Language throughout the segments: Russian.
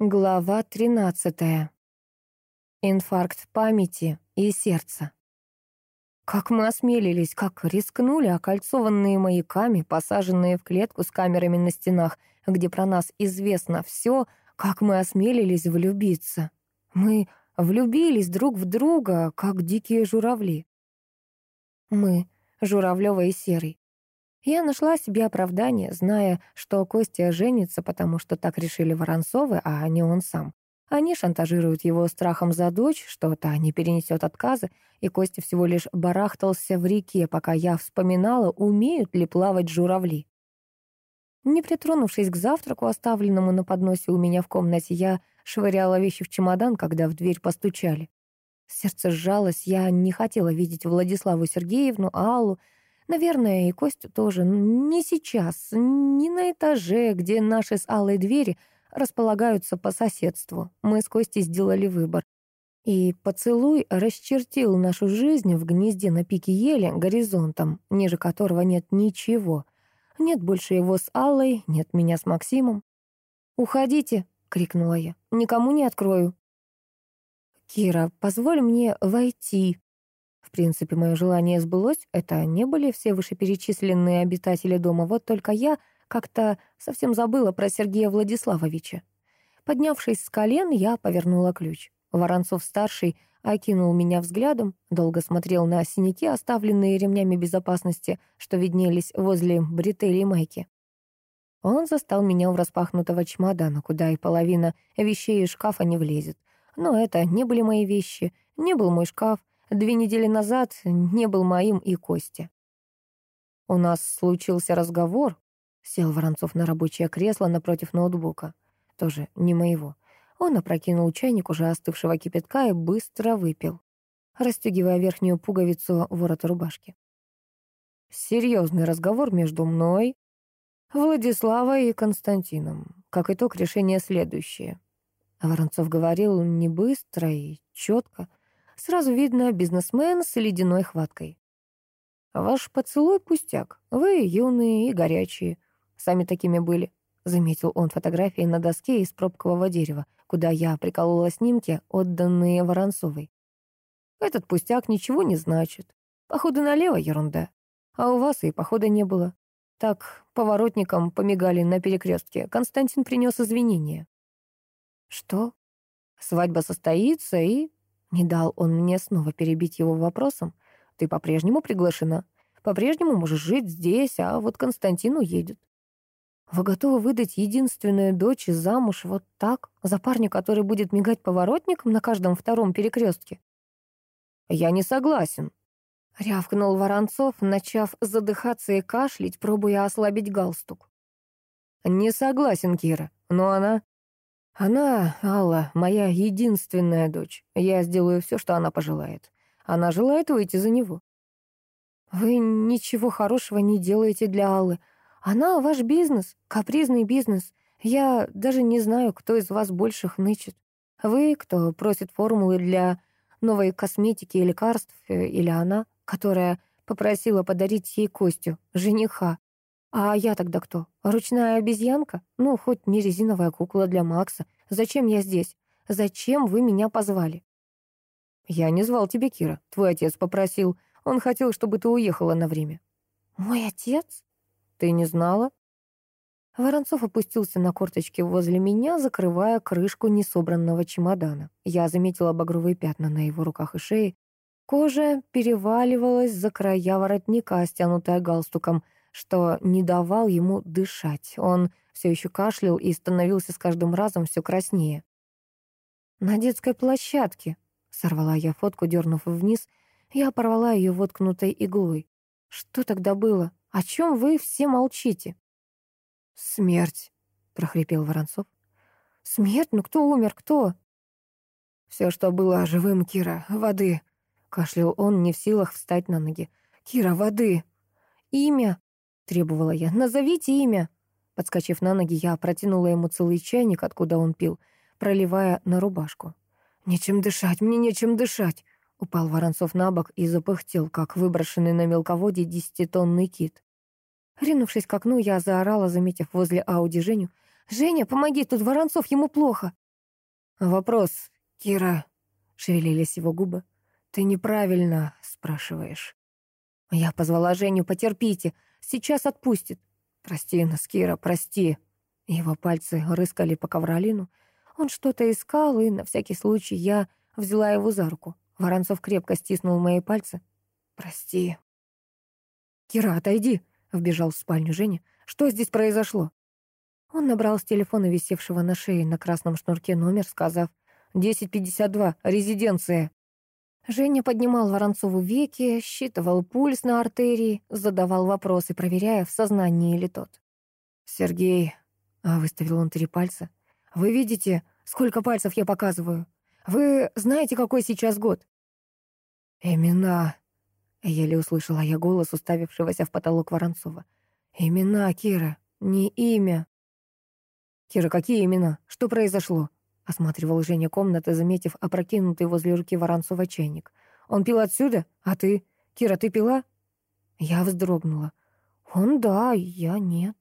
Глава 13. Инфаркт памяти и сердца. Как мы осмелились, как рискнули, окольцованные маяками, посаженные в клетку с камерами на стенах, где про нас известно все, как мы осмелились влюбиться. Мы влюбились друг в друга, как дикие журавли. Мы, Журавлёва и Серый. Я нашла себе оправдание, зная, что Костя женится, потому что так решили Воронцовы, а не он сам. Они шантажируют его страхом за дочь, что та не перенесет отказы, и Костя всего лишь барахтался в реке, пока я вспоминала, умеют ли плавать журавли. Не притронувшись к завтраку, оставленному на подносе у меня в комнате, я швыряла вещи в чемодан, когда в дверь постучали. Сердце сжалось, я не хотела видеть Владиславу Сергеевну, Аллу, Наверное, и Костю тоже. Не сейчас, не на этаже, где наши с Аллой двери располагаются по соседству. Мы с Костей сделали выбор. И поцелуй расчертил нашу жизнь в гнезде на пике ели горизонтом, ниже которого нет ничего. Нет больше его с Аллой, нет меня с Максимом. «Уходите!» — крикнула я. «Никому не открою». «Кира, позволь мне войти», в принципе, мое желание сбылось. Это не были все вышеперечисленные обитатели дома. Вот только я как-то совсем забыла про Сергея Владиславовича. Поднявшись с колен, я повернула ключ. Воронцов-старший окинул меня взглядом, долго смотрел на синяки, оставленные ремнями безопасности, что виднелись возле бретелей майки. Он застал меня у распахнутого чемодана, куда и половина вещей из шкафа не влезет. Но это не были мои вещи, не был мой шкаф, Две недели назад не был моим и Кости. У нас случился разговор. Сел Воронцов на рабочее кресло напротив ноутбука. Тоже не моего. Он опрокинул чайник уже остывшего кипятка и быстро выпил, расстегивая верхнюю пуговицу ворота рубашки. Серьезный разговор между мной, Владиславой и Константином. Как итог, решение следующее. Воронцов говорил не быстро и четко, Сразу видно бизнесмен с ледяной хваткой. «Ваш поцелуй пустяк. Вы юные и горячие. Сами такими были», — заметил он фотографии на доске из пробкового дерева, куда я приколола снимки, отданные Воронцовой. «Этот пустяк ничего не значит. Походу налево ерунда. А у вас и похода не было. Так поворотником помигали на перекрестке. Константин принес извинения». «Что?» «Свадьба состоится, и не дал он мне снова перебить его вопросом. «Ты по-прежнему приглашена. По-прежнему можешь жить здесь, а вот Константин уедет». «Вы готовы выдать единственную дочь замуж вот так, за парня, который будет мигать поворотником на каждом втором перекрестке?» «Я не согласен», — рявкнул Воронцов, начав задыхаться и кашлять, пробуя ослабить галстук. «Не согласен, Кира, но она она, Алла, моя единственная дочь. Я сделаю все, что она пожелает. Она желает выйти за него. Вы ничего хорошего не делаете для Аллы. Она ваш бизнес, капризный бизнес. Я даже не знаю, кто из вас больше хнычет. Вы, кто просит формулы для новой косметики и лекарств, э, или она, которая попросила подарить ей Костю, жениха, а я тогда кто? Ручная обезьянка? Ну, хоть не резиновая кукла для Макса. Зачем я здесь? Зачем вы меня позвали? Я не звал тебя, Кира. Твой отец попросил. Он хотел, чтобы ты уехала на время. Мой отец? Ты не знала? Воронцов опустился на корточки возле меня, закрывая крышку несобранного чемодана. Я заметила багровые пятна на его руках и шее. Кожа переваливалась за края воротника, стянутая галстуком — что не давал ему дышать. Он все еще кашлял и становился с каждым разом все краснее. «На детской площадке», — сорвала я фотку, дернув вниз, я порвала ее воткнутой иглой. «Что тогда было? О чем вы все молчите?» «Смерть», — прохрипел Воронцов. «Смерть? Ну кто умер? Кто?» «Все, что было живым, Кира, воды», — кашлял он, не в силах встать на ноги. «Кира, воды!» «Имя?» Требовала я. «Назовите имя!» Подскочив на ноги, я протянула ему целый чайник, откуда он пил, проливая на рубашку. «Нечем дышать, мне нечем дышать!» Упал Воронцов на бок и запыхтел, как выброшенный на мелководье десятитонный кит. Ринувшись к окну, я заорала, заметив возле Ауди Женю. «Женя, помоги, тут Воронцов, ему плохо!» «Вопрос, Кира», — шевелились его губы. «Ты неправильно спрашиваешь». Я позвала Женю, потерпите, сейчас отпустит. Прости нас, Кира, прости. Его пальцы рыскали по ковролину. Он что-то искал, и на всякий случай я взяла его за руку. Воронцов крепко стиснул мои пальцы. «Прости». «Кира, отойди», — вбежал в спальню Женя. «Что здесь произошло?» Он набрал с телефона, висевшего на шее на красном шнурке, номер, сказав «1052, резиденция». Женя поднимал Воронцову веки, считывал пульс на артерии, задавал вопросы, проверяя, в сознании ли тот. «Сергей», — выставил он три пальца, — «вы видите, сколько пальцев я показываю? Вы знаете, какой сейчас год?» «Имена», — еле услышала я голос, уставившегося в потолок Воронцова. «Имена, Кира, не имя». «Кира, какие имена? Что произошло?» Осматривал Женя комнаты, заметив опрокинутый возле руки Воронцова чайник. «Он пил отсюда? А ты? Кира, ты пила?» Я вздрогнула. «Он да, я нет».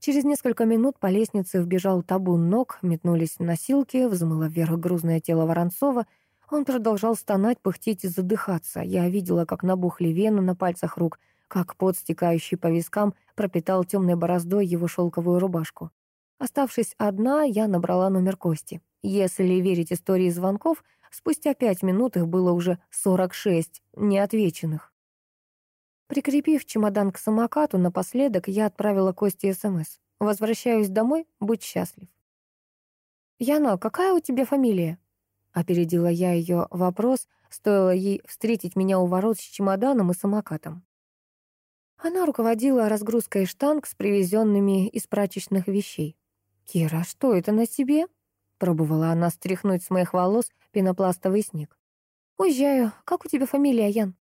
Через несколько минут по лестнице вбежал табун ног, метнулись носилки, взмыло вверх грузное тело Воронцова. Он продолжал стонать, пыхтеть и задыхаться. Я видела, как набухли вены на пальцах рук, как пот, стекающий по вискам, пропитал темной бороздой его шелковую рубашку. Оставшись одна, я набрала номер Кости. Если верить истории звонков, спустя пять минут их было уже 46 неотвеченных. Прикрепив чемодан к самокату, напоследок я отправила Косте СМС. «Возвращаюсь домой, будь счастлив». «Яна, какая у тебя фамилия?» Опередила я ее вопрос, стоило ей встретить меня у ворот с чемоданом и самокатом. Она руководила разгрузкой штанг с привезенными из прачечных вещей. «Кира, что это на тебе?» Пробовала она стряхнуть с моих волос пенопластовый снег. «Уезжаю. Как у тебя фамилия, Ян?»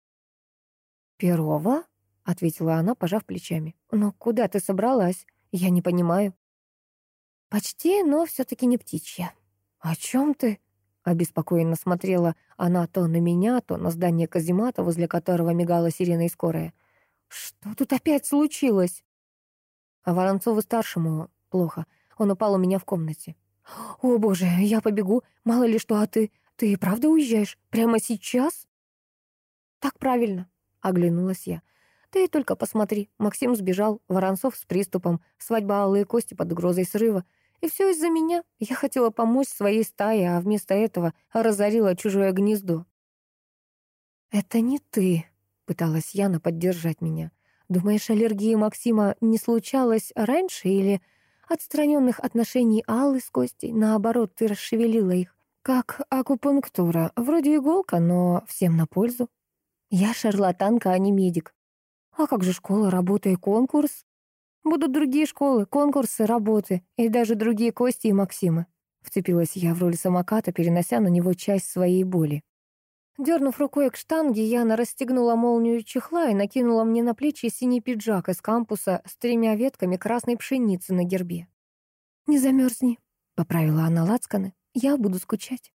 «Перова?» — ответила она, пожав плечами. «Но куда ты собралась? Я не понимаю». «Почти, но все-таки не птичья». «О чем ты?» — обеспокоенно смотрела она то на меня, то на здание каземата, возле которого мигала сирена и скорая. «Что тут опять случилось?» А Воронцову-старшему плохо. Он упал у меня в комнате. «О, боже, я побегу. Мало ли что, а ты... Ты правда уезжаешь? Прямо сейчас?» «Так правильно», — оглянулась я. «Ты только посмотри. Максим сбежал, Воронцов с приступом, свадьба Аллы и Кости под угрозой срыва. И все из-за меня. Я хотела помочь своей стае, а вместо этого разорила чужое гнездо». «Это не ты», — пыталась Яна поддержать меня. «Думаешь, аллергия Максима не случалась раньше или отстраненных отношений Аллы с Костей. Наоборот, ты расшевелила их. Как акупунктура. Вроде иголка, но всем на пользу. Я шарлатанка, а не медик. А как же школа, работа и конкурс? Будут другие школы, конкурсы, работы и даже другие Кости и Максимы. Вцепилась я в роль самоката, перенося на него часть своей боли. Дернув рукой к штанге, Яна расстегнула молнию чехла и накинула мне на плечи синий пиджак из кампуса с тремя ветками красной пшеницы на гербе. «Не замерзни», — поправила она лацканы, — «я буду скучать».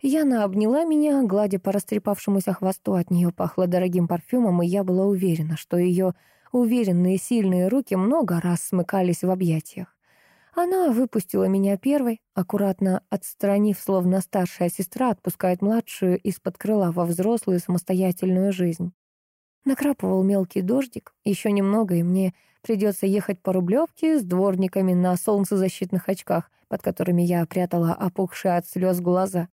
Яна обняла меня, гладя по растрепавшемуся хвосту, от нее пахло дорогим парфюмом, и я была уверена, что ее уверенные сильные руки много раз смыкались в объятиях. Она выпустила меня первой, аккуратно отстранив, словно старшая сестра отпускает младшую из-под крыла во взрослую самостоятельную жизнь. Накрапывал мелкий дождик, еще немного, и мне придется ехать по Рублевке с дворниками на солнцезащитных очках, под которыми я прятала опухшие от слез глаза.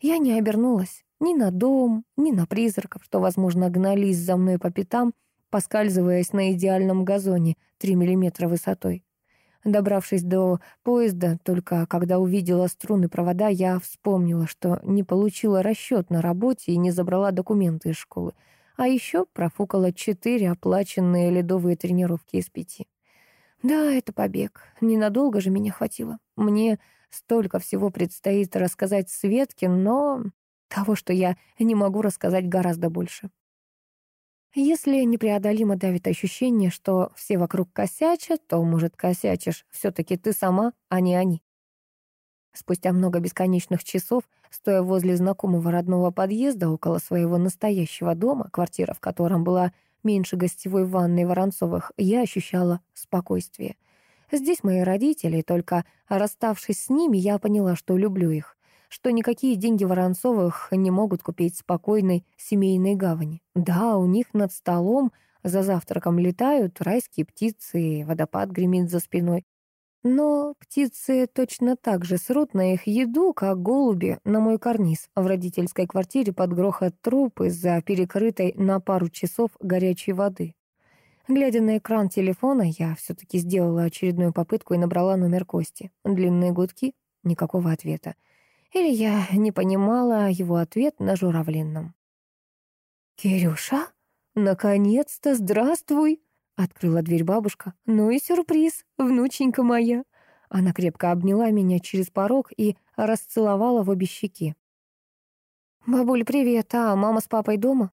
Я не обернулась ни на дом, ни на призраков, что, возможно, гнались за мной по пятам, поскальзываясь на идеальном газоне 3 миллиметра высотой. Добравшись до поезда, только когда увидела струны провода, я вспомнила, что не получила расчет на работе и не забрала документы из школы. А еще профукала четыре оплаченные ледовые тренировки из пяти. Да, это побег. Ненадолго же меня хватило. Мне столько всего предстоит рассказать Светке, но того, что я не могу рассказать, гораздо больше. Если непреодолимо давит ощущение, что все вокруг косячат, то, может, косячишь все-таки ты сама, а не они. Спустя много бесконечных часов, стоя возле знакомого родного подъезда около своего настоящего дома, квартира в котором была меньше гостевой ванной Воронцовых, я ощущала спокойствие. Здесь мои родители, только расставшись с ними, я поняла, что люблю их, что никакие деньги Воронцовых не могут купить спокойной семейной гавани. Да, у них над столом за завтраком летают райские птицы, и водопад гремит за спиной. Но птицы точно так же срут на их еду, как голуби на мой карниз в родительской квартире под грохот труб из-за перекрытой на пару часов горячей воды. Глядя на экран телефона, я все-таки сделала очередную попытку и набрала номер Кости. Длинные гудки, никакого ответа. Или я не понимала его ответ на журавлинном. «Кирюша?» «Наконец-то, здравствуй!» — открыла дверь бабушка. «Ну и сюрприз, внученька моя!» Она крепко обняла меня через порог и расцеловала в обе щеки. «Бабуль, привет, а мама с папой дома?»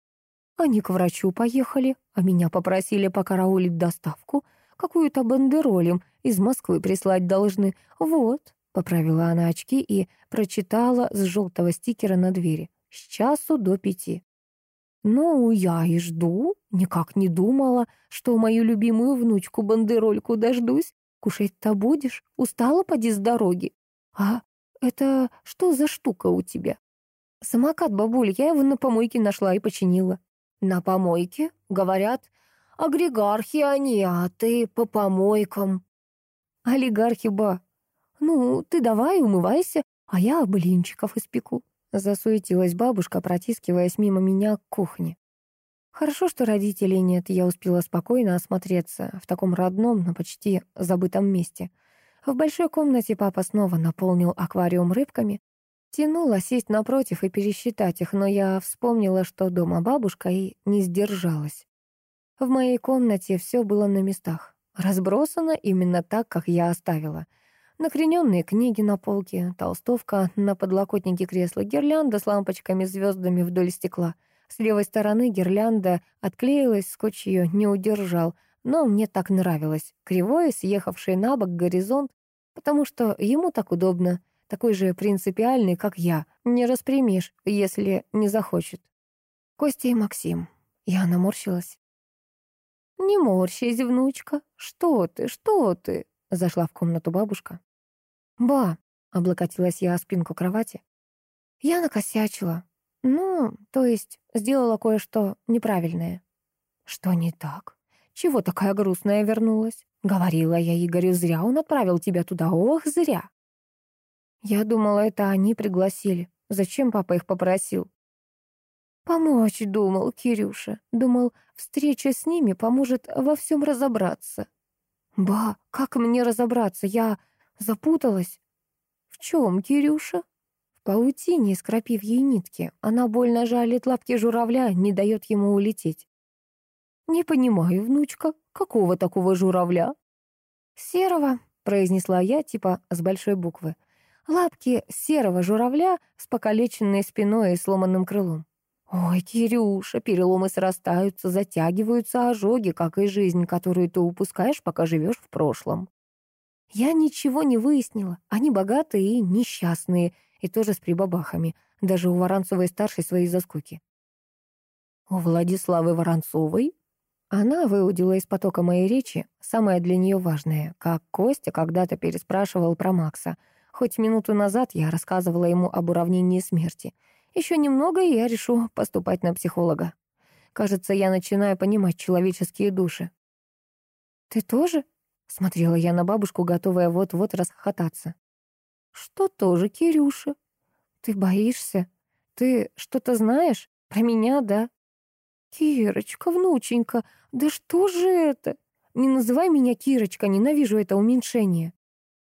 «Они к врачу поехали, а меня попросили покараулить доставку. Какую-то бандеролем из Москвы прислать должны. Вот», — поправила она очки и прочитала с желтого стикера на двери. «С часу до пяти». Ну, я и жду. Никак не думала, что мою любимую внучку-бандерольку дождусь. Кушать-то будешь? Устала поди с дороги? А это что за штука у тебя? Самокат, бабуль, я его на помойке нашла и починила. На помойке? Говорят, агрегархи они, а ты по помойкам. Олигархи, ба. Ну, ты давай умывайся, а я блинчиков испеку. Засуетилась бабушка, протискиваясь мимо меня к кухне. Хорошо, что родителей нет, я успела спокойно осмотреться в таком родном, но почти забытом месте. В большой комнате папа снова наполнил аквариум рыбками. Тянула сесть напротив и пересчитать их, но я вспомнила, что дома бабушка, и не сдержалась. В моей комнате все было на местах. Разбросано именно так, как я оставила — Накрененные книги на полке, толстовка на подлокотнике кресла, гирлянда с лампочками, звездами вдоль стекла. С левой стороны гирлянда отклеилась, скотч ее не удержал, но мне так нравилось. Кривой, съехавший на бок горизонт, потому что ему так удобно, такой же принципиальный, как я. Не распрямишь, если не захочет. Костя и Максим. Я наморщилась. «Не морщись, внучка. Что ты, что ты?» Зашла в комнату бабушка. «Ба!» — облокотилась я о спинку кровати. «Я накосячила. Ну, то есть сделала кое-что неправильное». «Что не так? Чего такая грустная вернулась? Говорила я Игорю, зря он отправил тебя туда. Ох, зря!» Я думала, это они пригласили. Зачем папа их попросил? Помочь думал, Кирюша. Думал, встреча с ними поможет во всем разобраться. Ба, как мне разобраться? Я Запуталась? В чем, Кирюша? В паутине из крапивьей нитки. Она больно жалит лапки журавля, не дает ему улететь. Не понимаю, внучка, какого такого журавля? Серого, произнесла я, типа с большой буквы. Лапки серого журавля с покалеченной спиной и сломанным крылом. «Ой, Кирюша, переломы срастаются, затягиваются ожоги, как и жизнь, которую ты упускаешь, пока живешь в прошлом». Я ничего не выяснила. Они богатые и несчастные, и тоже с прибабахами. Даже у Воронцовой-старшей свои заскоки. У Владиславы Воронцовой? Она выудила из потока моей речи самое для нее важное, как Костя когда-то переспрашивал про Макса. Хоть минуту назад я рассказывала ему об уравнении смерти. Еще немного, и я решу поступать на психолога. Кажется, я начинаю понимать человеческие души. «Ты тоже?» Смотрела я на бабушку, готовая вот-вот расхохотаться. «Что тоже, Кирюша? Ты боишься? Ты что-то знаешь? Про меня, да?» «Кирочка, внученька, да что же это? Не называй меня Кирочка, ненавижу это уменьшение».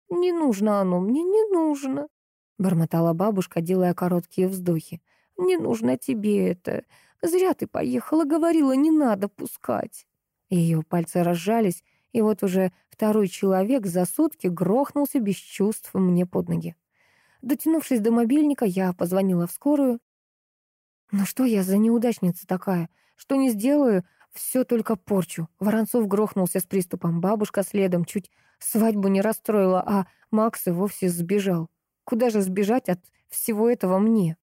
«Не нужно оно мне, не нужно», — бормотала бабушка, делая короткие вздохи. «Не нужно тебе это. Зря ты поехала, говорила, не надо пускать». Ее пальцы разжались, и вот уже второй человек за сутки грохнулся без чувств мне под ноги. Дотянувшись до мобильника, я позвонила в скорую. Ну что я за неудачница такая? Что не сделаю, все только порчу. Воронцов грохнулся с приступом, бабушка следом чуть свадьбу не расстроила, а Макс и вовсе сбежал. Куда же сбежать от всего этого мне?